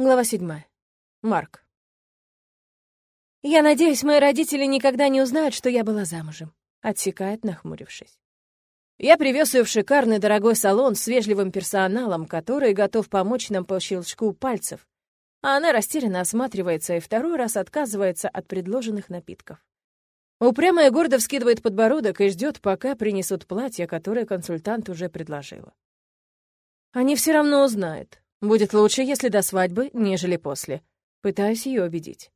Глава седьмая. Марк. «Я надеюсь, мои родители никогда не узнают, что я была замужем», — отсекает, нахмурившись. Я привез ее в шикарный дорогой салон с вежливым персоналом, который готов помочь нам по щелчку пальцев. А она растерянно осматривается и второй раз отказывается от предложенных напитков. Упрямо и гордо вскидывает подбородок и ждет, пока принесут платье, которое консультант уже предложила. Они все равно узнают. Будет лучше, если до свадьбы, нежели после. Пытаюсь ее убедить.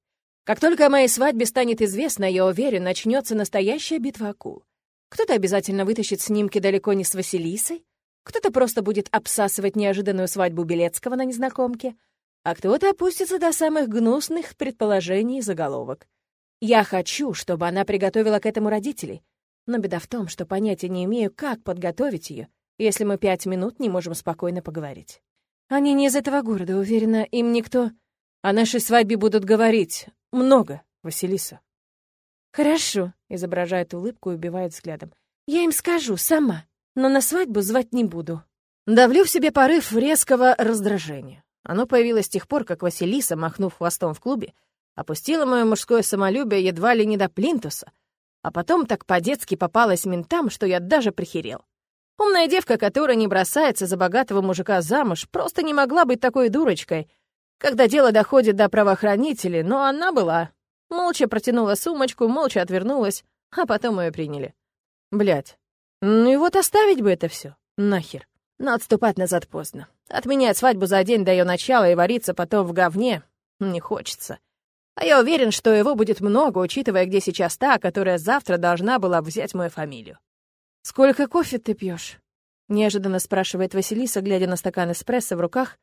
Как только о моей свадьбе станет известно, я уверен, начнется настоящая битва акул. Кто-то обязательно вытащит снимки далеко не с Василисой, кто-то просто будет обсасывать неожиданную свадьбу Белецкого на незнакомке, а кто-то опустится до самых гнусных предположений и заголовок. Я хочу, чтобы она приготовила к этому родителей, но беда в том, что понятия не имею, как подготовить ее, если мы пять минут не можем спокойно поговорить. Они не из этого города, уверена, им никто... О нашей свадьбе будут говорить много, Василиса. Хорошо, изображает улыбку и убивает взглядом. Я им скажу сама, но на свадьбу звать не буду. Давлю в себе порыв резкого раздражения. Оно появилось с тех пор, как Василиса, махнув хвостом в клубе, опустила мое мужское самолюбие едва ли не до плинтуса, а потом так по-детски попалась ментам, что я даже прихерел. Умная девка, которая не бросается за богатого мужика замуж, просто не могла быть такой дурочкой, когда дело доходит до правоохранителей, но она была. Молча протянула сумочку, молча отвернулась, а потом ее приняли. Блять. Ну и вот оставить бы это все. Нахер. Но отступать назад поздно. Отменять свадьбу за день до ее начала и вариться потом в говне не хочется. А я уверен, что его будет много, учитывая, где сейчас та, которая завтра должна была взять мою фамилию. «Сколько кофе ты пьешь? неожиданно спрашивает Василиса, глядя на стакан эспрессо в руках,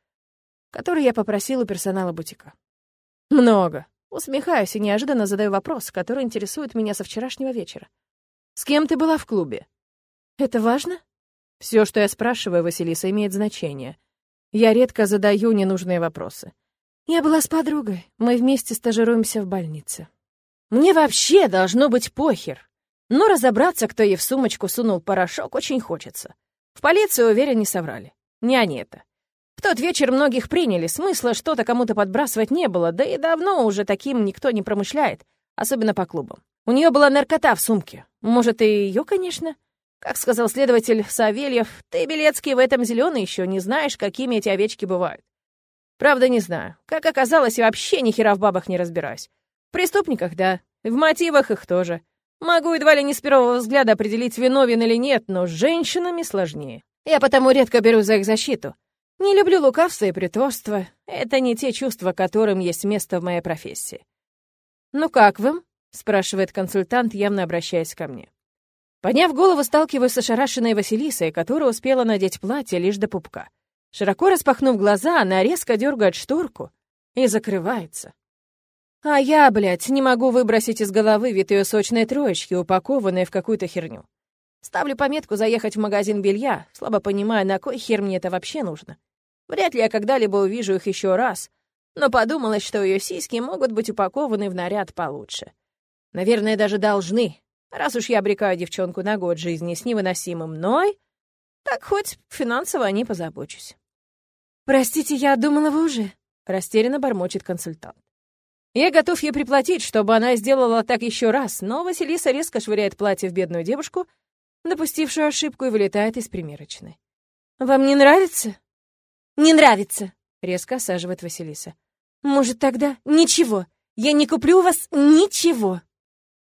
который я попросил у персонала бутика. «Много». Усмехаюсь и неожиданно задаю вопрос, который интересует меня со вчерашнего вечера. «С кем ты была в клубе?» «Это важно?» Все, что я спрашиваю, Василиса, имеет значение. Я редко задаю ненужные вопросы. Я была с подругой. Мы вместе стажируемся в больнице. Мне вообще должно быть похер. Но разобраться, кто ей в сумочку сунул порошок, очень хочется. В полиции, уверен, не соврали. Не они это. В тот вечер многих приняли, смысла что-то кому-то подбрасывать не было, да и давно уже таким никто не промышляет, особенно по клубам. У нее была наркота в сумке. Может, и ее, конечно. Как сказал следователь Савельев, ты, Белецкий, в этом зеленый еще не знаешь, какими эти овечки бывают. Правда, не знаю. Как оказалось, вообще ни хера в бабах не разбираюсь. В преступниках, да. В мотивах их тоже. Могу едва ли не с первого взгляда определить, виновен или нет, но с женщинами сложнее. Я потому редко беру за их защиту. Не люблю лукавство и притворство. Это не те чувства, которым есть место в моей профессии. «Ну как вам?» — спрашивает консультант, явно обращаясь ко мне. Подняв голову, сталкиваюсь с ошарашенной Василисой, которая успела надеть платье лишь до пупка. Широко распахнув глаза, она резко дергает шторку и закрывается. А я, блядь, не могу выбросить из головы вид ее сочной троечки, упакованной в какую-то херню. Ставлю пометку заехать в магазин белья, слабо понимая, на кой хер мне это вообще нужно. Вряд ли я когда-либо увижу их еще раз, но подумалось, что ее сиськи могут быть упакованы в наряд получше. Наверное, даже должны, раз уж я обрекаю девчонку на год жизни с невыносимым ной, так хоть финансово не позабочусь. «Простите, я думала, вы уже...» — растерянно бормочет консультант. Я готов ей приплатить, чтобы она сделала так еще раз, но Василиса резко швыряет платье в бедную девушку, допустившую ошибку, и вылетает из примерочной. «Вам не нравится?» «Не нравится», — резко осаживает Василиса. «Может, тогда ничего. Я не куплю у вас ничего».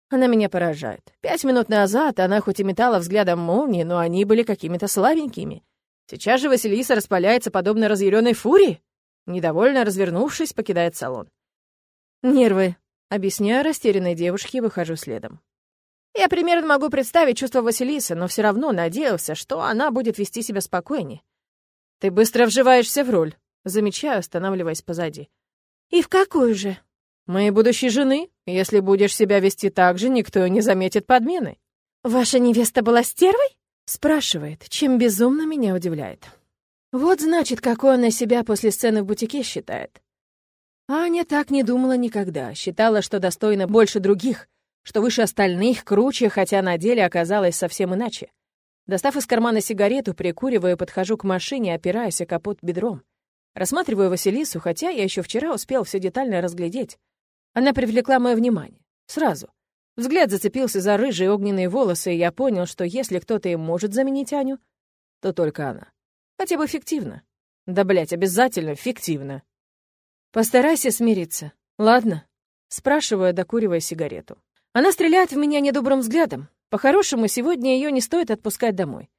Она меня поражает. Пять минут назад она хоть и метала взглядом молнии, но они были какими-то слабенькими. Сейчас же Василиса распаляется подобно разъяренной фурии. Недовольно развернувшись, покидает салон. «Нервы», — объясняю растерянной девушке и выхожу следом. Я примерно могу представить чувство Василисы, но все равно надеялся, что она будет вести себя спокойнее. «Ты быстро вживаешься в роль», — замечаю, останавливаясь позади. «И в какую же?» «Моей будущей жены. Если будешь себя вести так же, никто не заметит подмены». «Ваша невеста была стервой?» — спрашивает, чем безумно меня удивляет. Вот значит, какой она себя после сцены в бутике считает. Аня так не думала никогда, считала, что достойна больше других, что выше остальных, круче, хотя на деле оказалось совсем иначе. Достав из кармана сигарету, прикуриваю, подхожу к машине, опираясь о капот бедром. Рассматриваю Василису, хотя я еще вчера успел все детально разглядеть. Она привлекла мое внимание. Сразу. Взгляд зацепился за рыжие огненные волосы, и я понял, что если кто-то и может заменить Аню, то только она. Хотя бы фиктивно. Да, блядь, обязательно фиктивно. Постарайся смириться. Ладно? Спрашиваю, докуривая сигарету. Она стреляет в меня недобрым взглядом. По-хорошему, сегодня ее не стоит отпускать домой.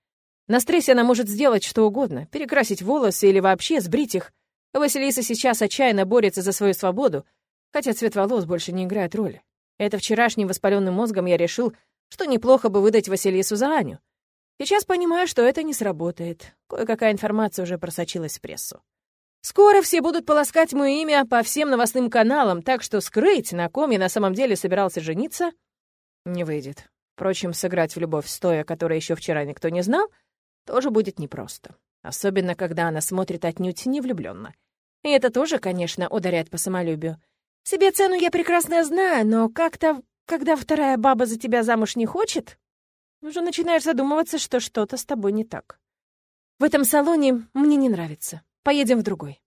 На стрессе она может сделать что угодно, перекрасить волосы или вообще сбрить их. Василиса сейчас отчаянно борется за свою свободу, хотя цвет волос больше не играет роли. Это вчерашним воспаленным мозгом я решил, что неплохо бы выдать Василису за Аню. Сейчас понимаю, что это не сработает. Кое-какая информация уже просочилась в прессу. Скоро все будут полоскать мое имя по всем новостным каналам, так что скрыть, на ком я на самом деле собирался жениться, не выйдет. Впрочем, сыграть в любовь стоя, которой еще вчера никто не знал — тоже будет непросто. Особенно, когда она смотрит отнюдь не влюбленно. И это тоже, конечно, ударяет по самолюбию. Себе цену я прекрасно знаю, но как-то, когда вторая баба за тебя замуж не хочет, уже начинаешь задумываться, что что-то с тобой не так. В этом салоне мне не нравится. Поедем в другой.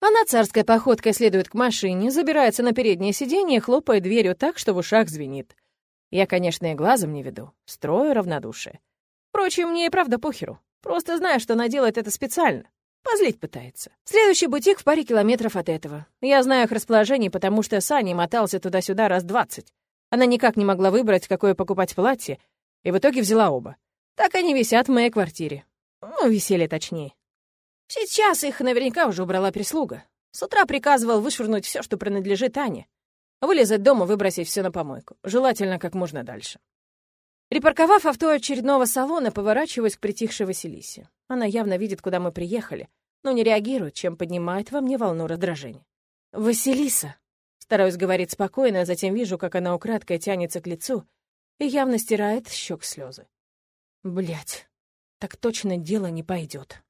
Она царской походкой следует к машине, забирается на переднее сиденье, хлопает дверью так, что в ушах звенит. Я, конечно, и глазом не веду, строю равнодушие. Впрочем, мне и правда похеру. Просто знаю, что она делает это специально. Позлить пытается. Следующий бутик в паре километров от этого. Я знаю их расположение, потому что с Аней мотался туда-сюда раз двадцать. Она никак не могла выбрать, какое покупать платье, и в итоге взяла оба. Так они висят в моей квартире. Ну, висели точнее. Сейчас их наверняка уже убрала прислуга. С утра приказывал вышвырнуть все, что принадлежит Ане. Вылезать дома, выбросить все на помойку. Желательно как можно дальше. Припарковав авто очередного салона, поворачиваюсь к притихшей Василисе. Она явно видит, куда мы приехали, но не реагирует, чем поднимает во мне волну раздражения. «Василиса!» Стараюсь говорить спокойно, а затем вижу, как она украдкой тянется к лицу и явно стирает щек слезы. Блять, так точно дело не пойдет.